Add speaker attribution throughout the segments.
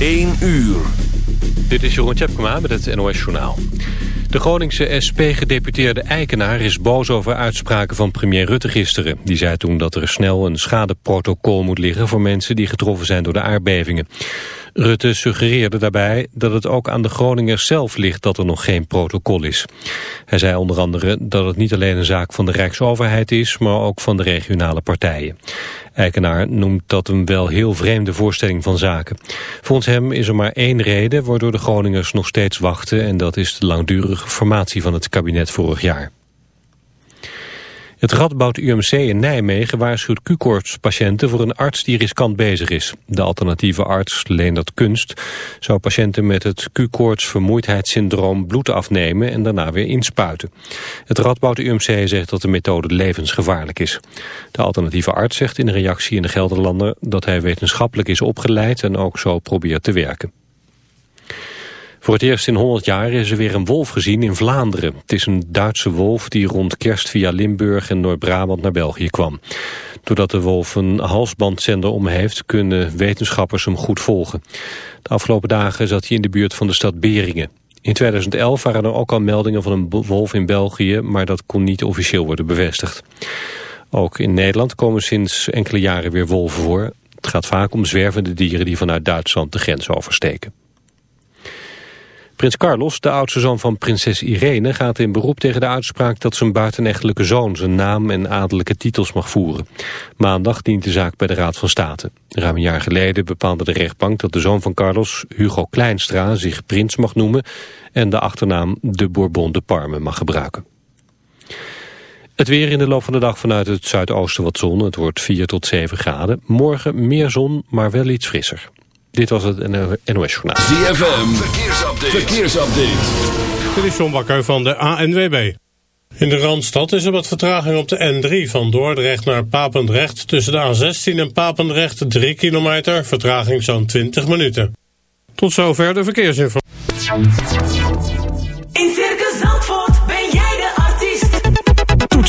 Speaker 1: 1 uur.
Speaker 2: Dit is Jeroen Tjepkema met het NOS Journaal. De Groningse SP-gedeputeerde Eikenaar is boos over uitspraken van premier Rutte gisteren. Die zei toen dat er snel een schadeprotocol moet liggen voor mensen die getroffen zijn door de aardbevingen. Rutte suggereerde daarbij dat het ook aan de Groningers zelf ligt dat er nog geen protocol is. Hij zei onder andere dat het niet alleen een zaak van de Rijksoverheid is, maar ook van de regionale partijen. Eikenaar noemt dat een wel heel vreemde voorstelling van zaken. Volgens hem is er maar één reden waardoor de Groningers nog steeds wachten en dat is de langdurige formatie van het kabinet vorig jaar. Het Radboud UMC in Nijmegen waarschuwt Q-koortspatiënten voor een arts die riskant bezig is. De alternatieve arts, Leendert Kunst, zou patiënten met het Q-koorts vermoeidheidssyndroom bloed afnemen en daarna weer inspuiten. Het Radboud UMC zegt dat de methode levensgevaarlijk is. De alternatieve arts zegt in een reactie in de Gelderlander dat hij wetenschappelijk is opgeleid en ook zo probeert te werken. Voor het eerst in 100 jaar is er weer een wolf gezien in Vlaanderen. Het is een Duitse wolf die rond kerst via Limburg en Noord-Brabant naar België kwam. Doordat de wolf een halsbandzender om heeft, kunnen wetenschappers hem goed volgen. De afgelopen dagen zat hij in de buurt van de stad Beringen. In 2011 waren er ook al meldingen van een wolf in België, maar dat kon niet officieel worden bevestigd. Ook in Nederland komen sinds enkele jaren weer wolven voor. Het gaat vaak om zwervende dieren die vanuit Duitsland de grens oversteken. Prins Carlos, de oudste zoon van prinses Irene, gaat in beroep tegen de uitspraak dat zijn buitenechtelijke zoon zijn naam en adellijke titels mag voeren. Maandag dient de zaak bij de Raad van State. Ruim een jaar geleden bepaalde de rechtbank dat de zoon van Carlos, Hugo Kleinstra, zich prins mag noemen en de achternaam de Bourbon de Parme mag gebruiken. Het weer in de loop van de dag vanuit het zuidoosten wat zon. Het wordt 4 tot 7 graden. Morgen meer zon, maar wel iets frisser. Dit was het NOS Journaal.
Speaker 1: ZFM, verkeersupdate. verkeersupdate.
Speaker 3: Dit is John Bakker van de ANWB. In de Randstad is er wat vertraging op de N3 van Dordrecht naar Papendrecht. Tussen de A16 en Papendrecht 3 kilometer, vertraging zo'n 20 minuten. Tot zover de verkeersinformatie.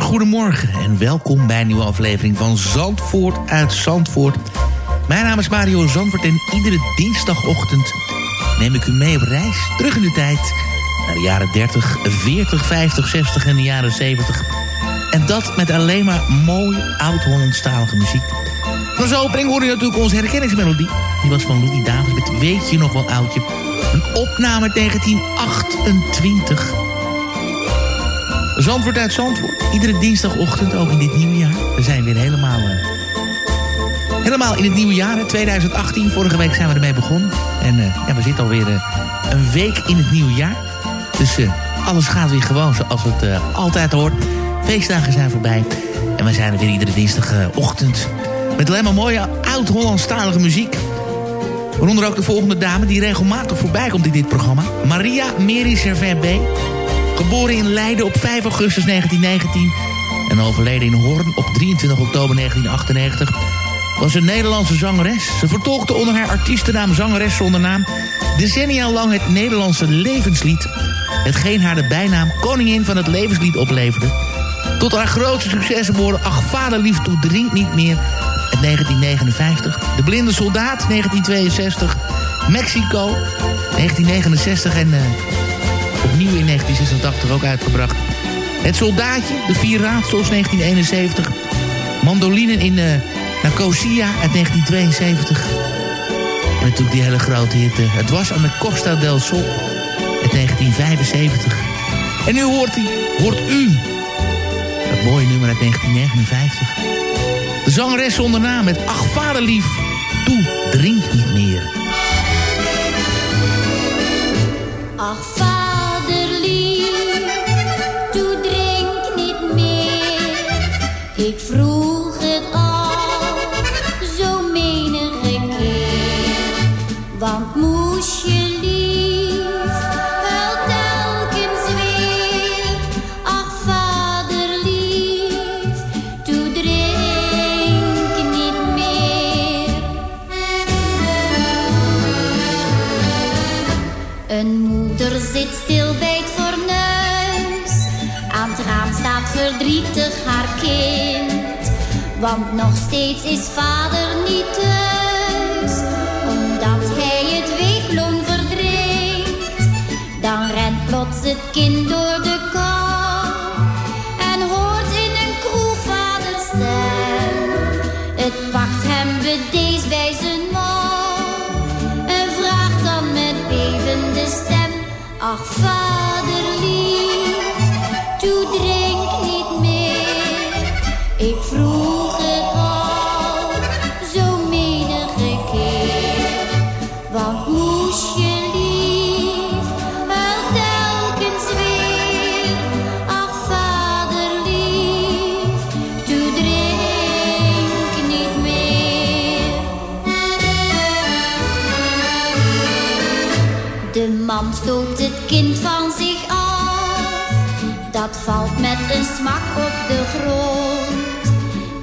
Speaker 4: Goedemorgen en welkom bij een nieuwe aflevering van Zandvoort uit Zandvoort. Mijn naam is Mario Zandvoort en iedere dinsdagochtend neem ik u mee op reis terug in de tijd naar de jaren 30, 40, 50, 60 en de jaren 70. En dat met alleen maar mooi oud-Hollandstalige muziek. Maar als opening hoorde je natuurlijk onze herkenningsmelodie. Die was van Louis Davis met Weet je nog wel oudje. Een opname 1928. Zandvoort uit Zandvoort. Iedere dinsdagochtend, ook in dit nieuwe jaar. We zijn weer helemaal, uh, helemaal in het nieuwe jaar, hè, 2018. Vorige week zijn we ermee begonnen. En uh, ja, we zitten alweer uh, een week in het nieuwe jaar. Dus alles gaat weer gewoon zoals het altijd hoort. Feestdagen zijn voorbij. En we zijn er weer iedere dinsdagochtend. Met alleen maar mooie oud-Hollandstalige muziek. Waaronder ook de volgende dame die regelmatig voorbij komt in dit programma. Maria Meri Servet B. Geboren in Leiden op 5 augustus 1919 en overleden in Hoorn op 23 oktober 1998... was een Nederlandse zangeres. Ze vertolkte onder haar artiestennaam zangeres zonder naam... decennia lang het Nederlandse levenslied... hetgeen haar de bijnaam Koningin van het Levenslied opleverde. Tot haar grootste successen behoorden Ach vaderlief toe drinkt niet meer... uit 1959, De Blinde Soldaat 1962... Mexico 1969 en... Uh, Opnieuw in 1986 ook uitgebracht. Het Soldaatje, De Vier Raadsels 1971. Mandolinen in uh, Nicosia uit 1972. En natuurlijk die hele grote hitte. Het was aan de Costa del Sol uit 1975. En nu hoort hij, hoort u. Dat mooie nummer uit 1959. De zangeres zonder naam met Ach vaderlief, toe drink niet meer.
Speaker 5: Want nog steeds is vader niet thuis, omdat hij het weekloon verdrinkt. Dan rent plots het kind door de kou en hoort in een kroeg vaders stem. Het pakt hem bedeesd bij zijn mouw en vraagt dan met bevende stem, ach vader. smak op de grond.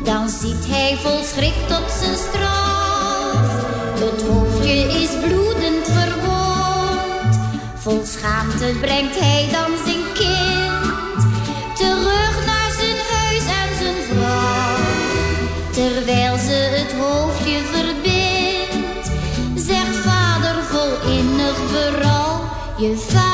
Speaker 5: Dan ziet hij vol schrik tot zijn straf. Het hoofdje is bloedend verwond. Vol schaamte brengt hij dan zijn kind terug naar zijn huis en zijn vrouw. Terwijl ze het hoofdje verbindt, zegt vader vol innig berouw. Je vader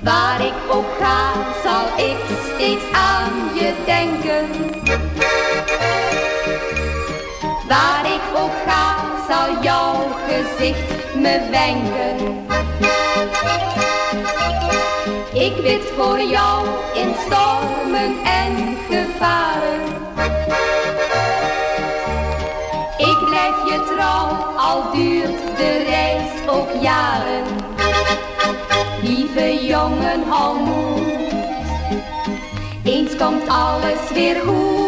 Speaker 6: Waar ik ook ga, zal ik steeds aan je denken. Waar ik ook ga, zal jouw gezicht me wenken. Ik bid voor jou in je trouw, al duurt de reis ook jaren. Lieve jongen, hou. Eens komt alles weer goed.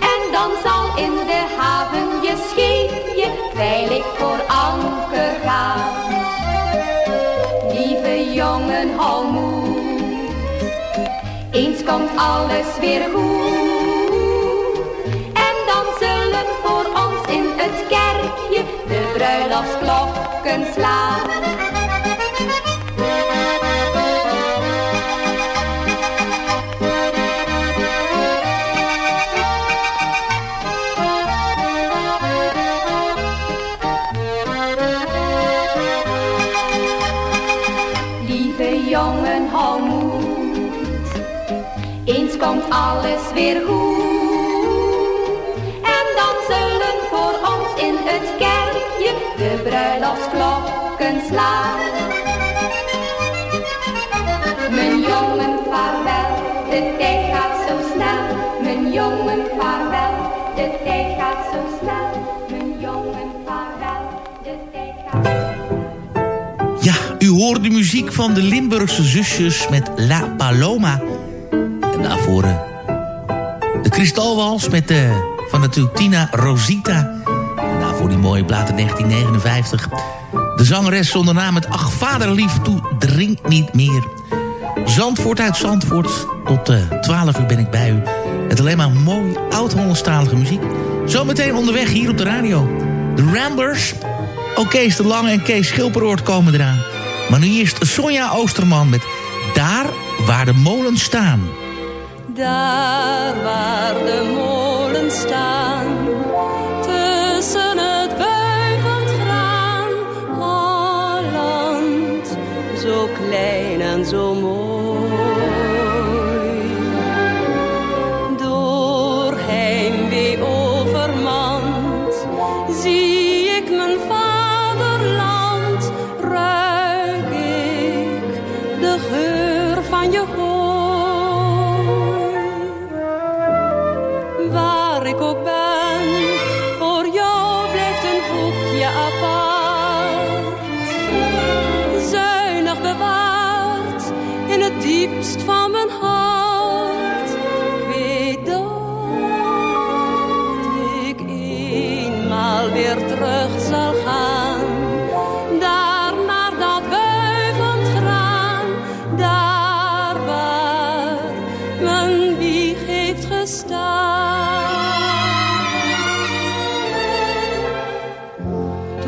Speaker 6: En dan zal in de haven je scheepje veilig voor anker gaan. Lieve jongen, hou. Eens komt alles weer goed. Het kerkje de bruiloftsklokken slaan. Lieve jongen, hou moed. Eens komt alles weer goed. Bruiloftsklokken slaan. Mijn jongen, vaarwel, de tijd gaat zo snel. Mijn jongen, vaarwel, de tijd gaat zo snel. Mijn jongen, vaarwel, de tijd gaat
Speaker 4: Ja, u hoort de muziek van de Limburgse zusjes met La Paloma. En daarvoor eh, de Kristalwals met eh, van natuurlijk Tina Rosita. Daarvoor die mooie plaat in 1959. De zangeres zonder naam met Ach vaderlief toe, drink niet meer. Zandvoort uit Zandvoort. Tot eh 12 uur ben ik bij u. Met alleen maar mooi oud-Hollandstalige muziek. Zometeen onderweg hier op de radio. De Ramblers. Ook Kees de Lange en Kees Schilperoort komen eraan. Maar nu eerst Sonja Oosterman met Daar waar de molens staan.
Speaker 7: Daar waar de molens staan, tussen klein en zo mooi.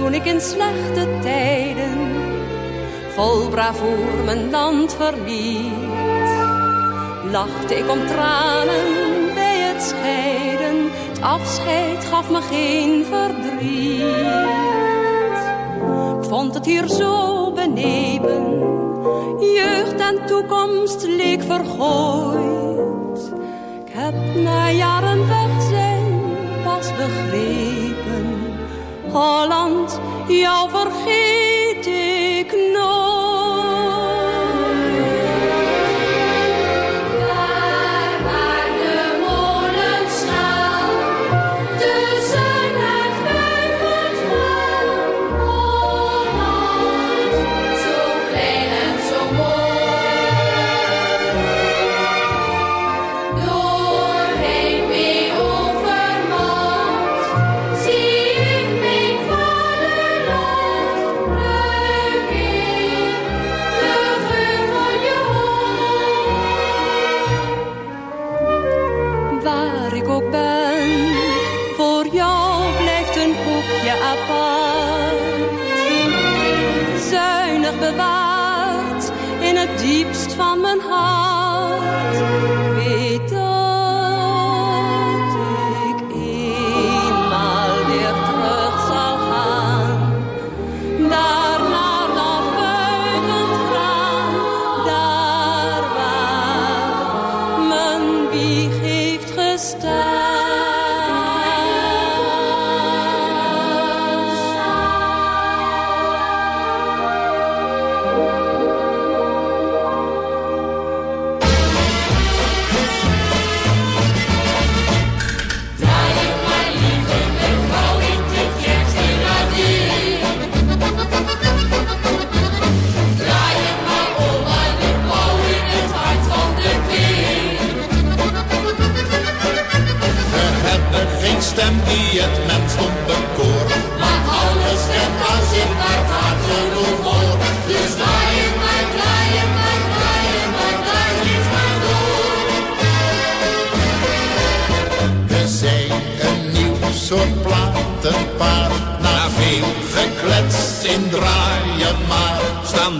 Speaker 7: Toen ik in slechte tijden vol bravoer mijn land verliet, lachte ik om tranen bij het scheiden. Het afscheid gaf me geen verdriet. Ik vond het hier zo benepen, jeugd en toekomst leek vergooid. Ik heb na jaren weg zijn pas begrepen, Holland, jou vergeet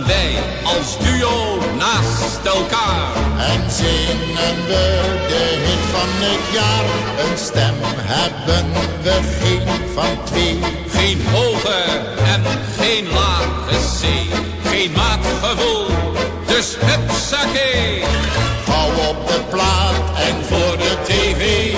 Speaker 8: wij als duo naast elkaar.
Speaker 9: En zingen we de hit van het jaar. Een stem hebben we geen van twee.
Speaker 8: Geen hoge en geen lage C. Geen maatgevoel, dus hupsakee.
Speaker 9: Hou op de plaat en voor de tv.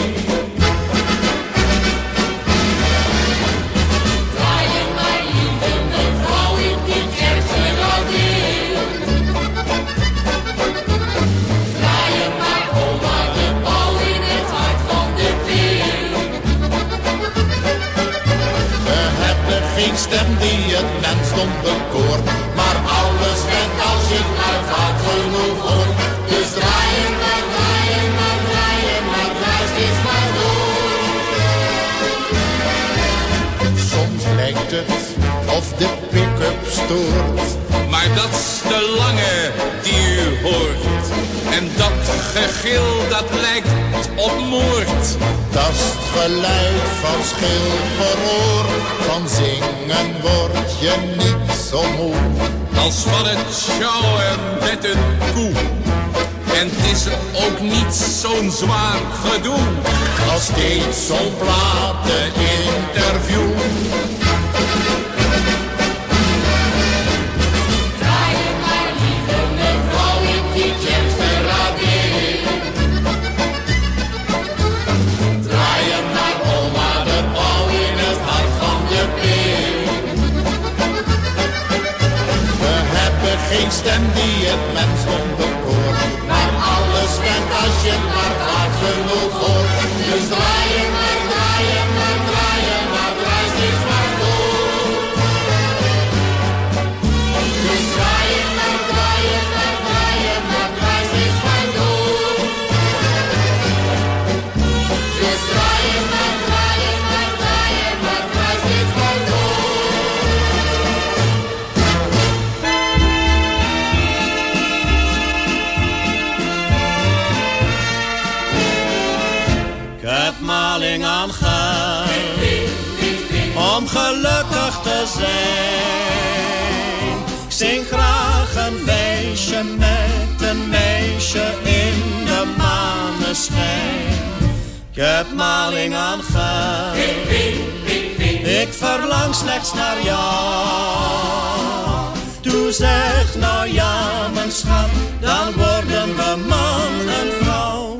Speaker 6: Maar
Speaker 9: alles werd als je het maar vaak genoeg hoort. Dus draaien maar, draaien maar, draaien maar, draai steeds maar door. Soms lijkt het of de pick-up stoort.
Speaker 8: Maar dat is de lange die u hoort. En dat gegil dat lijkt op moord.
Speaker 9: Dat is het geluid van schil per oor. Van zingen word je niet zo moe.
Speaker 8: Als van het sjouwen met een koe. En het is ook niet zo'n zwaar gedoe.
Speaker 9: Als steeds zo'n plateninterview.
Speaker 6: Draaien
Speaker 9: stem die het mensdom bekoort. Maar alles bent als je
Speaker 10: gelukkig te zijn. Ik zing graag een wijsje met een meisje in de maneschijn. Ik heb maling aan geld. Ik verlang slechts naar jou. Toe zeg nou ja, mijn schat, dan worden we man en vrouw.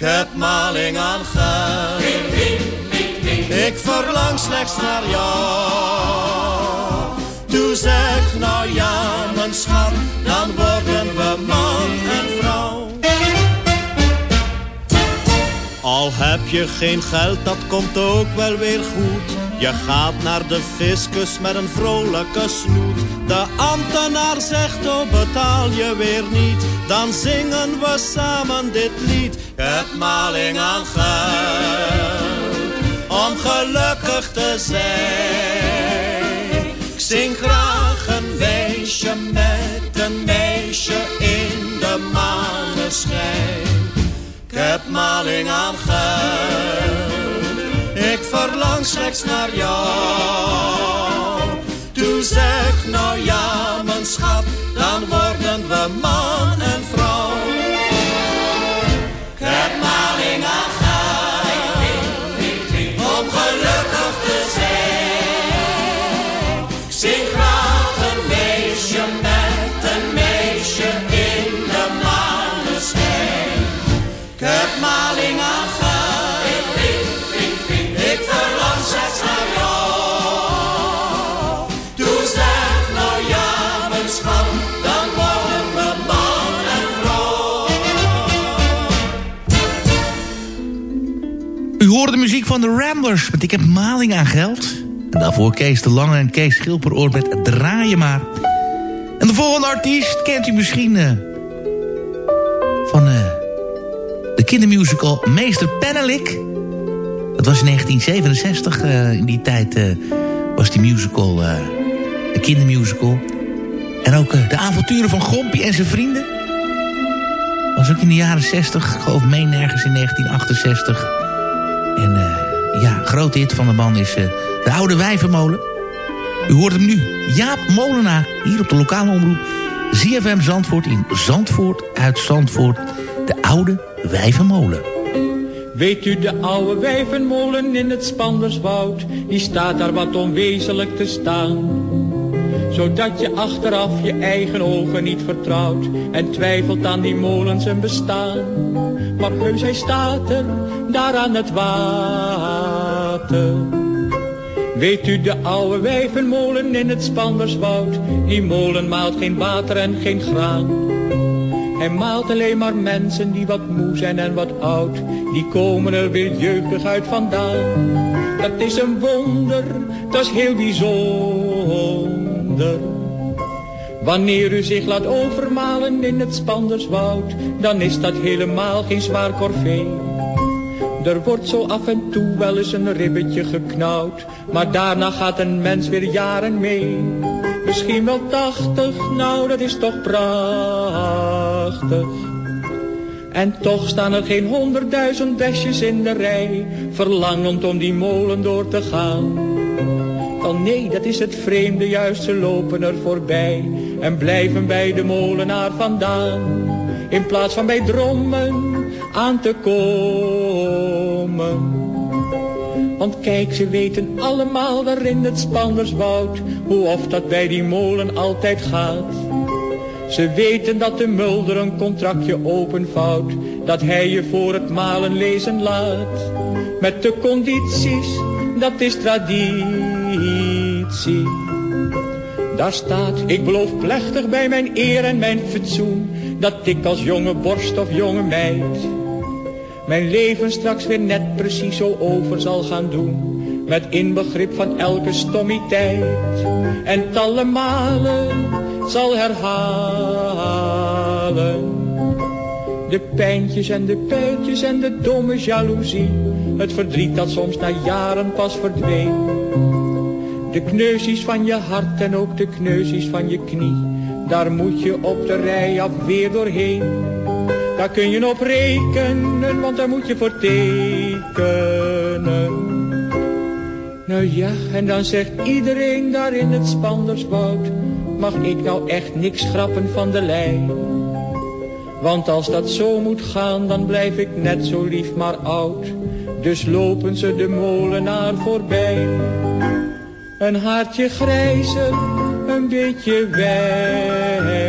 Speaker 10: ik heb maling aan geld. Ik verlang slechts naar jou. Toe zeg nou ja, mijn schat, dan worden we man en vrouw. Al heb je geen geld, dat komt ook wel weer goed. Je gaat naar de fiscus met een vrolijke snoet. De ambtenaar zegt, oh betaal je weer niet. Dan zingen we samen dit lied. Heb maling aan geld, om gelukkig te zijn. Ik zing graag een wijsje met een meisje in de maneschijn. Ik heb maling aan geld, verlang slechts naar jou. Toe zeg nou ja, mijn schat, dan worden we man en vrouw. Ik heb maling aan om gelukkig te zijn. Ik zing graag een meisje met een meisje in de maneschijn. Ik heb
Speaker 4: U hoort de muziek van de Ramblers met Ik heb maling aan geld. En daarvoor Kees de Lange en Kees Schilperoor met Draai je maar. En de volgende artiest kent u misschien eh, van eh, de kindermusical Meester Pennelik. Dat was in 1967. eh, in die tijd was die musical, een kindermusical. En ook de avonturen van Gompie en zijn vrienden. Was ook in de jaren 60, ik geloof meen nergens in 1968. En eh, ja, grote hit van de man is eh, de Oude Wijvenmolen. U hoort hem nu, Jaap Molenaar, hier op de lokale omroep. ZFM Zandvoort in Zandvoort uit Zandvoort. De Oude Wijvenmolen.
Speaker 11: Weet u de oude wijvenmolen in het Spanderswoud, die staat daar wat onwezenlijk te staan. Zodat je achteraf je eigen ogen niet vertrouwt en twijfelt aan die molen zijn bestaan. Maar heus hij staat er, daar aan het water. Weet u de oude wijvenmolen in het Spanderswoud, die molen maalt geen water en geen graan. Hij maalt alleen maar mensen die wat moe zijn en wat oud. Die komen er weer jeugdig uit vandaan. Dat is een wonder, dat is heel bijzonder. Wanneer u zich laat overmalen in het Spanderswoud, dan is dat helemaal geen zwaar corvée. Er wordt zo af en toe wel eens een ribbetje geknauwd, maar daarna gaat een mens weer jaren mee. Misschien wel tachtig, nou dat is toch prachtig. En toch staan er geen honderdduizend besjes in de rij, verlangend om die molen door te gaan. Wel nee, dat is het vreemde, juist ze lopen er voorbij en blijven bij de molenaar vandaan. In plaats van bij drommen aan te komen. Want kijk, ze weten allemaal daar in het Spanderswoud, hoe of dat bij die molen altijd gaat. Ze weten dat de mulder een contractje openvouwt, dat hij je voor het malen lezen laat. Met de condities, dat is traditie. Daar staat, ik beloof plechtig bij mijn eer en mijn fatsoen, dat ik als jonge borst of jonge meid
Speaker 12: mijn leven straks weer net precies zo over zal gaan doen. Met inbegrip van elke stommiteit en talle malen zal herhalen. De pijntjes en de pijltjes en de domme jaloezie. Het verdriet dat soms na jaren pas verdween. De kneuzies van je hart en ook de kneuzies van je knie. Daar moet je op de rij af weer doorheen. Daar kun je op rekenen, want daar moet je voor tekenen. Nou ja, en dan zegt iedereen daar in het Spanderswoud. Mag ik nou echt niks schrappen van de lijn? Want als dat zo moet gaan, dan blijf ik net zo lief maar oud. Dus lopen ze de molenaar voorbij. Een haartje grijzer, een beetje wijzer.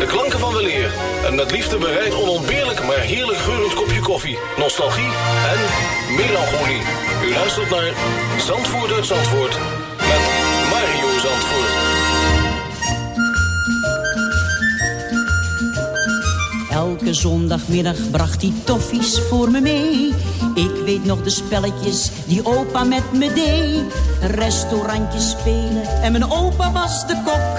Speaker 13: De klanken van weleer en met liefde bereid onontbeerlijk maar heerlijk geurend kopje koffie, nostalgie en melancholie. U luistert naar Zandvoort uit Zandvoort met Mario Zandvoort.
Speaker 14: Elke zondagmiddag bracht hij toffies voor me mee. Ik weet nog de spelletjes die opa met me deed. Restaurantjes spelen en mijn opa was de kok.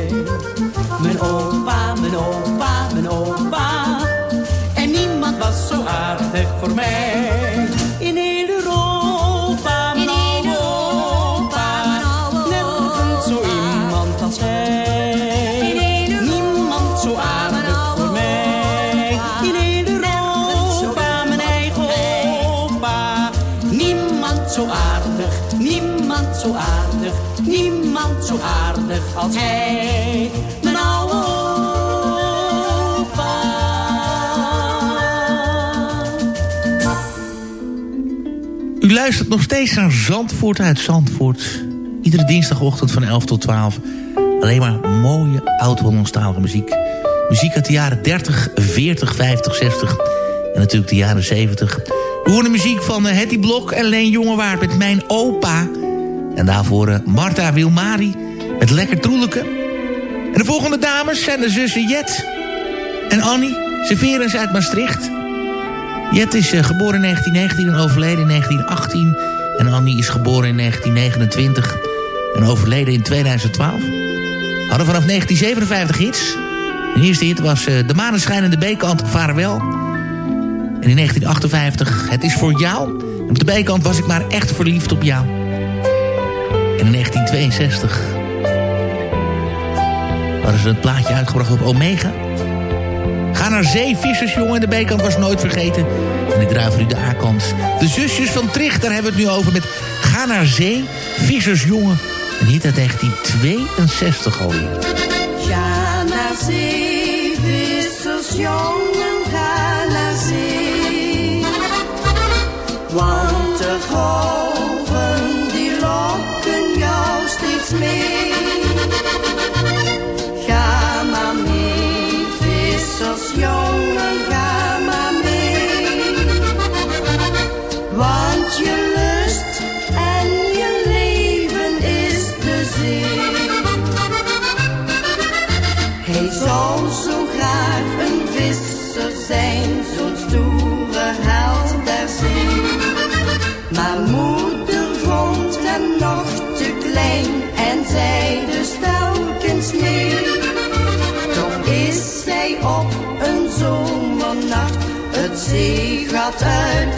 Speaker 15: Mijn opa, mijn opa, mijn opa. En niemand was zo aardig voor mij. In heel Europa, mijn oude opa. Nergens zo iemand als hij. Niemand zo aardig voor mij. In heel Europa, mijn eigen opa. Niemand zo aardig, niemand zo aardig, niemand zo aardig als hij.
Speaker 4: U luistert nog steeds naar Zandvoort uit Zandvoort. Iedere dinsdagochtend van 11 tot 12. Alleen maar mooie oud-Hollandstalige muziek. Muziek uit de jaren 30, 40, 50, 60 en natuurlijk de jaren 70. We horen muziek van uh, Hetty Blok en Leen Jongewaard met Mijn Opa. En daarvoor uh, Marta Wilmari met Lekker Troelijke. En de volgende dames zijn de zussen Jet en Annie. Ze veren uit Maastricht. Jet is uh, geboren in 1919 en overleden in 1918. En Annie is geboren in 1929 en overleden in 2012. Hadden vanaf 1957 hits. De eerste hit was uh, De Maneschijn en de B-kant Vaarwel. En in 1958 Het is voor jou. En op de B-kant was ik maar echt verliefd op jou. En in 1962 hadden ze het plaatje uitgebracht op Omega. Naar zee, vissersjongen. De B-kant was nooit vergeten. En ik draai voor u de A-kant. De zusjes van Tricht, daar hebben het nu over met Ga naar zee, vissersjongen. Een hit uit 1962 alweer.
Speaker 15: Ga naar zee, vissersjongen, ga naar zee. Want de golven die lokken jou steeds mee. Vissersjongen, ga maar mee. Want je lust en je leven is de zee. Hij zou zo graag een visser zijn, zo'n stoere held der zee. Maar moeder het zeegat uitgegaan.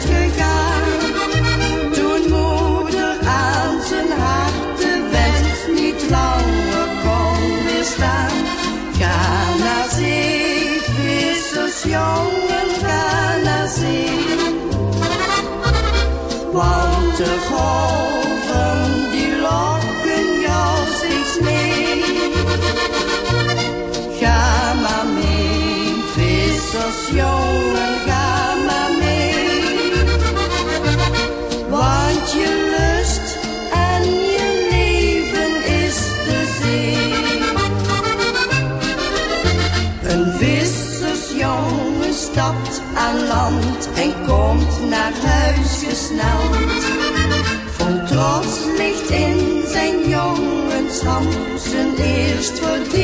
Speaker 15: Zijn eerst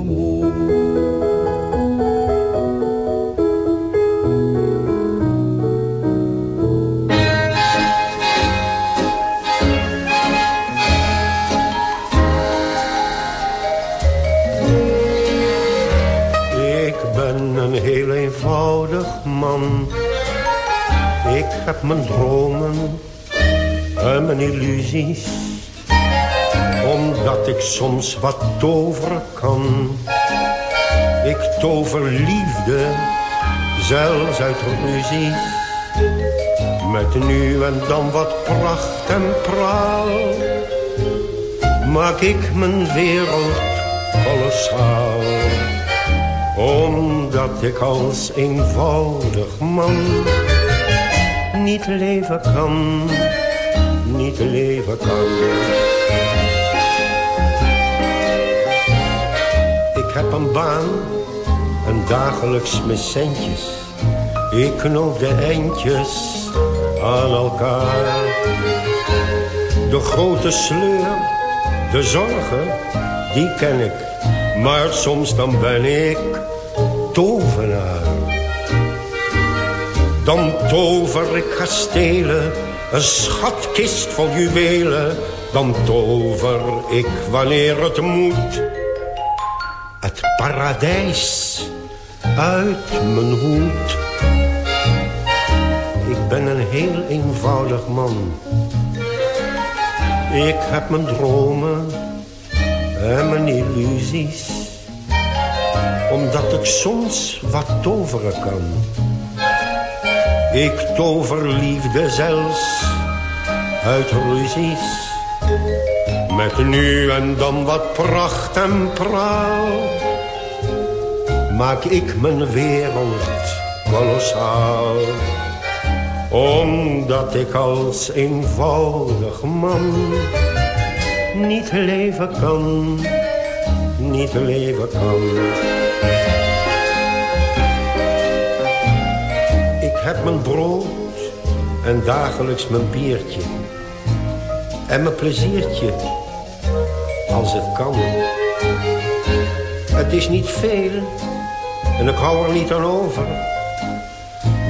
Speaker 16: heb mijn dromen en mijn illusies. Omdat ik soms wat toveren kan. Ik tover liefde, zelfs uit ruzies. Met nu en dan wat pracht en praal. Maak ik mijn wereld kolossaal omdat ik als eenvoudig man niet leven kan, niet leven kan. Ik heb een baan, een dagelijks centjes. Ik knoop de eindjes aan elkaar. De grote sleur, de zorgen, die ken ik. Maar soms dan ben ik tovenaar. Dan tover ik kastelen, een schatkist vol juwelen. Dan tover ik wanneer het moet. Het paradijs uit mijn hoed. Ik ben een heel eenvoudig man. Ik heb mijn dromen en mijn illusies omdat ik soms wat toveren kan. Ik tover liefde zelfs uit ruzies. Met nu en dan wat pracht en praal. Maak ik mijn wereld kolossaal. Omdat ik als eenvoudig man niet leven kan, niet leven kan. Mijn brood en dagelijks mijn biertje. En mijn pleziertje, als het kan. Het is niet veel en ik hou er niet aan over.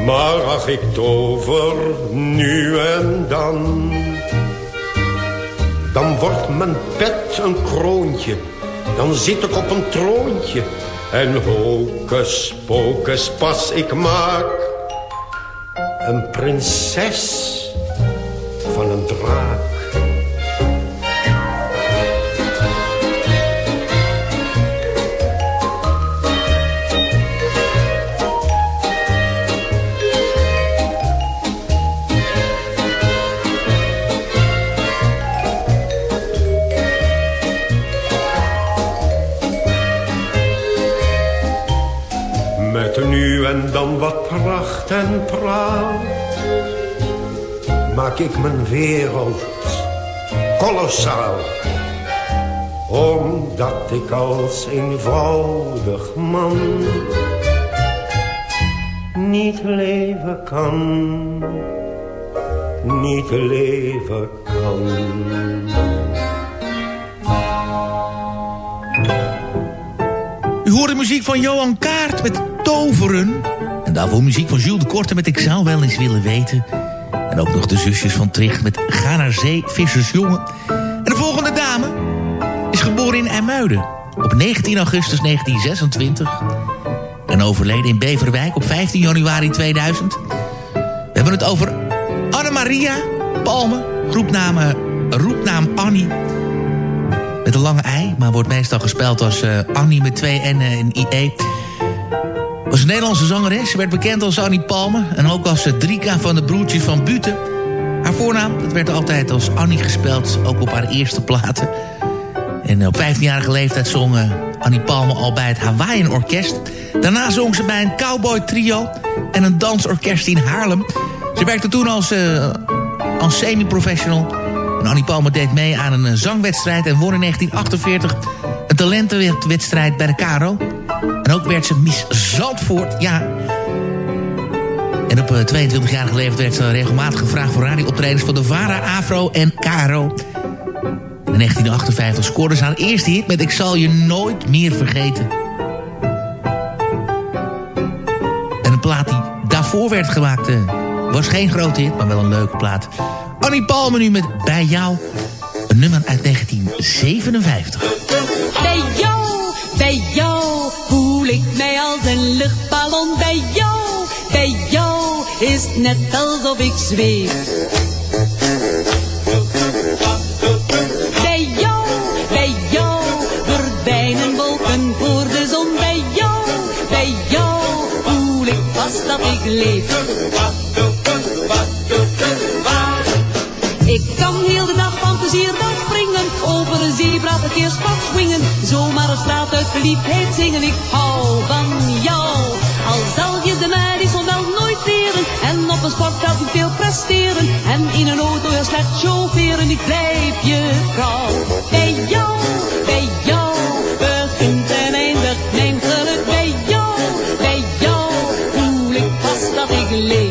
Speaker 16: Maar ach, ik tover nu en dan. Dan wordt mijn pet een kroontje. Dan zit ik op een troontje. En hocus pocus pas ik maak. Een prinses van een draak. Met nu en dan wat pracht en praal Maak ik mijn wereld kolossaal. Omdat ik als eenvoudig man niet leven kan, niet leven kan.
Speaker 4: U hoort de muziek van Johan Kaart met Toveren. En daarvoor muziek van Jules de Korte met Ik zou wel eens willen weten. En ook nog de zusjes van Tricht met Ga naar zee, vissersjongen. En de volgende dame is geboren in IJmuiden. Op 19 augustus 1926. En overleden in Beverwijk op 15 januari 2000. We hebben het over Anne-Maria Palme. Groepnaam, eh, roepnaam Annie. Met een lange ei, maar wordt meestal gespeld als eh, Annie met twee N en IE. Was een Nederlandse zangeres. Ze werd bekend als Annie Palme. En ook als Drika van de broertjes van Buten. Haar voornaam dat werd altijd als Annie gespeld. Ook op haar eerste platen. En op 15-jarige leeftijd zong uh, Annie Palme al bij het Hawaiian Orkest. Daarna zong ze bij een cowboy trio en een dansorkest in Haarlem. Ze werkte toen als, uh, als semi-professional. En Annie Palme deed mee aan een zangwedstrijd en won in 1948 een talentenwedstrijd bij de Caro. En ook werd ze Miss Zandvoort, ja. En op 22-jarige leeftijd werd ze regelmatig gevraagd voor radiooptredens van de VARA, AFRO en KRO. In 1958 scoorde ze haar eerste hit met Ik zal je nooit meer vergeten. En een plaat die daarvoor werd gemaakt was geen grote hit, maar wel een leuke plaat. Annie Palme nu met Bij jou, een nummer uit 1957.
Speaker 17: Bij jou, bij jou, voel ik mij als een luchtballon. Bij jou, bij jou, is net alsof ik zweef. Bij jou, bij jou, verdwijnen wolken voor de zon. Bij jou, bij jou, voel ik vast dat ik leef. Zomaar een straat uit verliefdheid zingen. Ik hou van jou, al zal je de Madison wel nooit leren, en op een sportveld niet veel presteren, en in een auto heel slecht chaufferen. Ik blijf je trouw, bij jou, bij jou, begint en eindigt mijn geluk. Bij jou, bij jou, voel ik vast dat ik leef.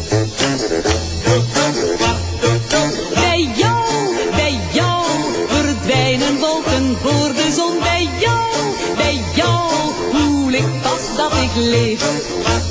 Speaker 17: vast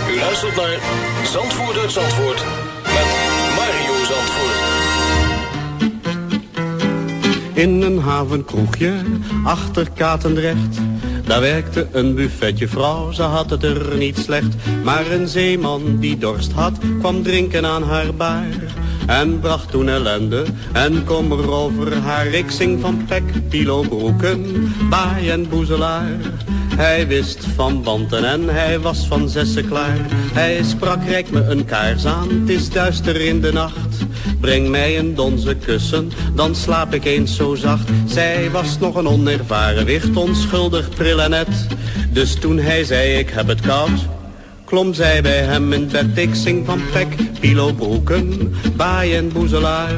Speaker 13: U luistert naar Zandvoort uit Zandvoort met Mario Zandvoort.
Speaker 18: In een havenkroegje achter Katendrecht. Daar werkte een buffetje vrouw, ze had het er niet slecht. Maar een zeeman die dorst had, kwam drinken aan haar baar. En bracht toen ellende en kommer over haar. Ik zing van pek, pilo, broeken, baai en boezelaar. Hij wist van wanten en hij was van zessen klaar. Hij sprak, rijk me een kaars aan, het is duister in de nacht. Breng mij een donze kussen, dan slaap ik eens zo zacht. Zij was nog een onervaren wicht, onschuldig, pril en net. Dus toen hij zei ik heb het koud, klom zij bij hem in bed. Ik zing van pek, pilo, broeken, baai en boezelaar.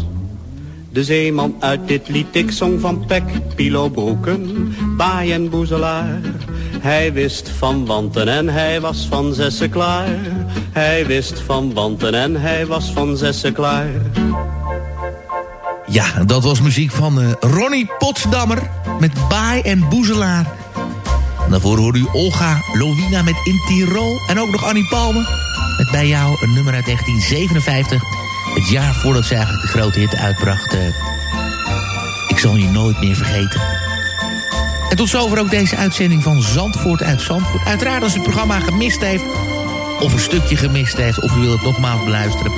Speaker 18: De zeeman uit dit lied, ik zong van pek, pilo, broeken, baai en boezelaar. Hij wist van wanten en hij was van zessen klaar. Hij wist van wanten en hij was van zessen klaar.
Speaker 4: Ja, dat was muziek van eh, Ronnie Potsdammer met Baai en Boezelaar. En daarvoor hoorde u Olga Lovina met In Tirol. En ook nog Annie Palme met Bij jou een nummer uit 1957. Het jaar voordat ze eigenlijk de grote hit uitbracht. eh, ik zal je nooit meer vergeten. En tot zover ook deze uitzending van Zandvoort uit Zandvoort. Uiteraard als u het programma gemist heeft... of een stukje gemist heeft... of u wilt het nogmaals beluisteren...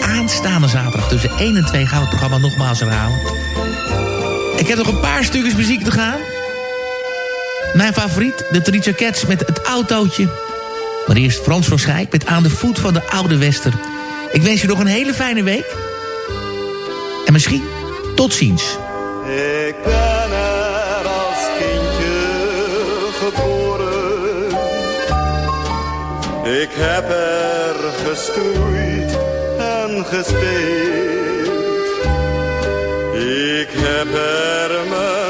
Speaker 4: aanstaande zaterdag tussen 1 en 2 gaan we het programma nogmaals herhalen. Ik heb nog een paar stukjes muziek te gaan. Mijn favoriet, de Tricia Cats met het autootje. Maar eerst Frans van Schijk met Aan de voet van de Oude Wester. Ik wens je nog een hele fijne week. En misschien tot ziens.
Speaker 19: Ik ben er als kindje geboren. Ik heb er gestoeid en gespeeld. Ik heb er mijn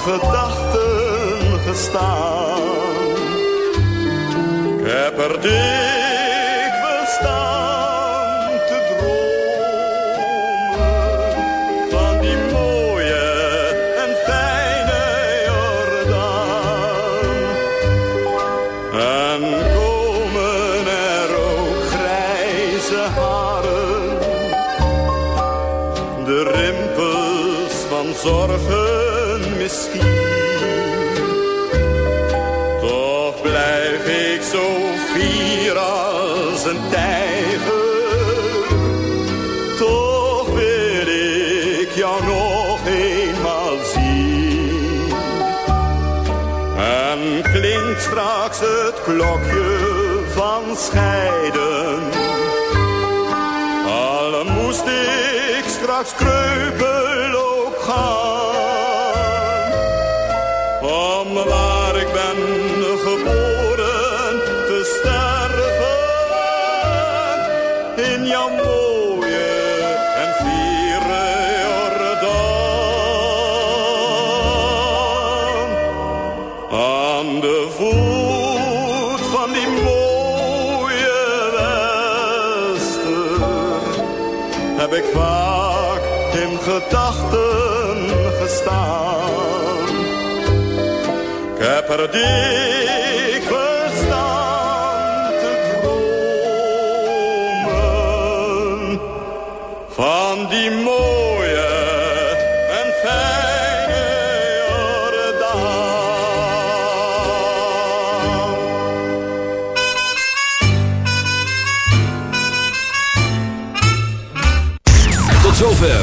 Speaker 19: gedachten gestaan. Ik heb er dikwijls Toch blijf ik zo fier als een tijger. Toch wil ik jou nog eenmaal zien. En klinkt straks het klokje van scheiden. Gedachten gestaan. Ik heb er dikwijls staan te dromen van die